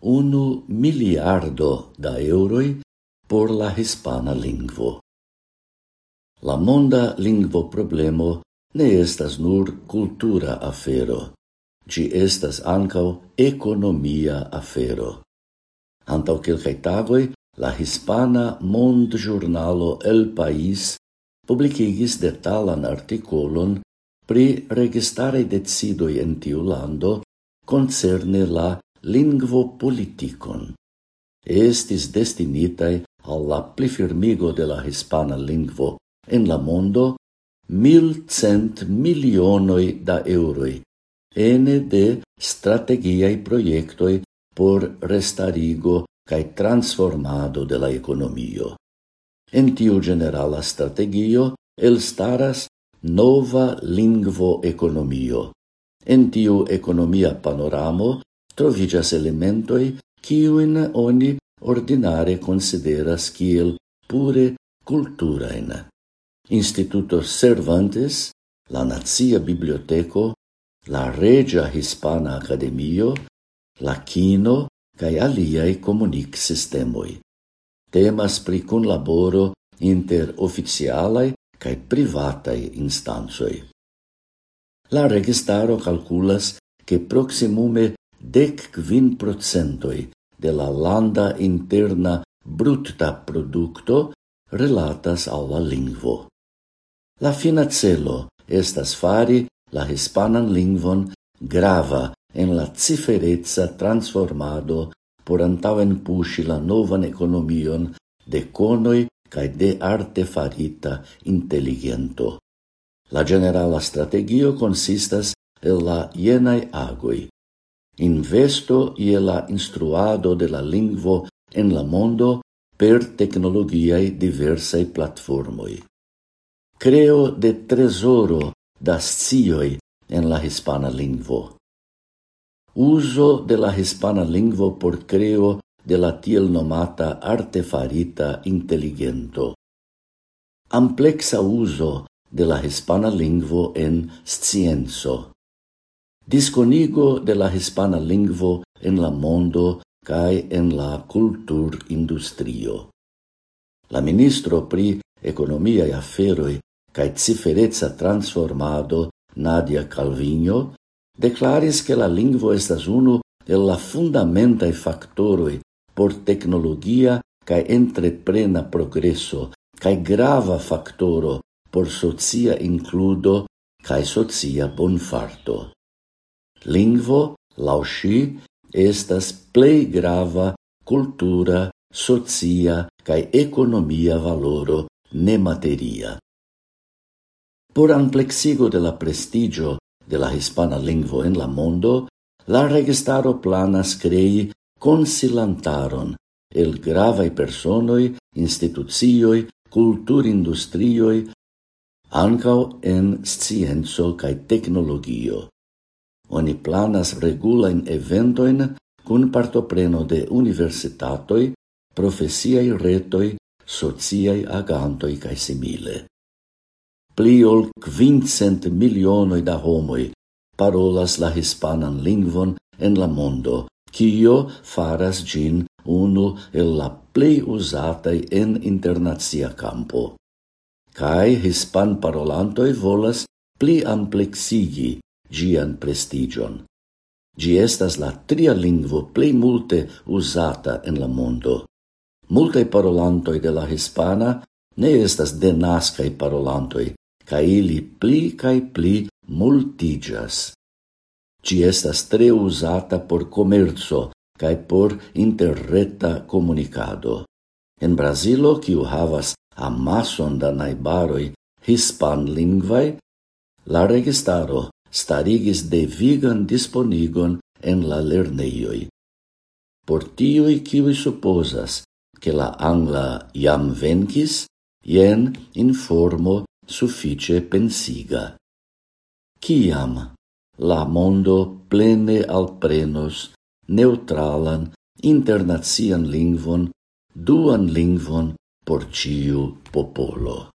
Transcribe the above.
unu miliardo da euroi por la hispana lingvo. La monda lingvo problemo ne estas nur cultura afero, ci estas ancau economia afero. Antau quelcae tagoi, la hispana mond giornalo El País publicigis detalan articolon pri registare decidoi en tiu lando concerne la lingvo politikon. Estis destinitai alla plifirmigo de la hispana lingvo en la mondo mil cent milionoi da euroi, ene de strategiai proiectoi por restarigo cae transformado de la economio. En tiu generala strategio el staras nova lingvo economio. En tiu economia panoramo trovigas elementoi kiuin oni ordinare consideras kiel pure culturain. Instituto Cervantes, la Nazia Biblioteco, la Regia Hispana Academio, la Kino, cae aliae comunic sistemoi. Temas pri cun laboro inter oficialae cae privatae instansoi. La registaro calculas che proximume dec quin procentoi de la landa interna brutta producto relatas al la lingvo. La fina celo estas fari la hispanan lingvon grava en la ciferezza transformado por antauen pushi la novan economion de conoi cae de arte farita intelligento. La generala strategio consistas el la jenai agoi, investo ie la instruado de la lingvo en la mondo per tecnologiae diversae platformoi. Creo de tresoro da scioi en la hispana lingvo. Uso de la hispana lingvo por creo de la tiel nomata artefarita intelligento. Amplexa uso de la hispana lingvo en scienzo disconigo de la hispana lingvo en la mondo cae en la cultur industrio. La ministro pri economia e aferoi cae ciferezza transformado Nadia Calvino declaris che la lingvo estas uno de la fundamentae factoroi por tecnologia cae entreprena progresso cae grava factoro por socia includo cae socia bonfarto. Lingvo, laŭ ŝi, estas plei grava cultura, socia cae economia valoro nemateria. Por amplexigo de la prestigio de la hispana lingvo en la mondo, la registaro planas crei consilantaron el gravae personoi, institucioi, culturindustrioi, ancao en scienzo cae tecnologio. Oni planas regulain eventoin kun partopreno de universitatoi, profesiai retoj, sociai agantoj kaj simile. Pli ol kvincent milionoj da homoj parolas la hispanan lingvon en la mondo, kio faras gin unu el la plej usatai en internacia campo. Kaj hispan parolantoj volas pli amplexigi gian prestigion. Gi estas la tria lingvo plei multe usata en la mondo. Multaj parolantoi de la hispana ne estas denaskaj parolantoi, ca ili pli cae pli multigas. Gi estas tre usata por comerzo, cae por interreta comunicado. En Brazilo, kiu havas amason da naibaroi hispan lingvai, la registaro starigis devigan disponigon en la lerneioi. Por tioi kiwi supposas che la angla iam vencis, jen informo suffice pensiga. Ciam la mondo plene alprenos neutralan internazian lingvon, duan lingvon por ciu popolo.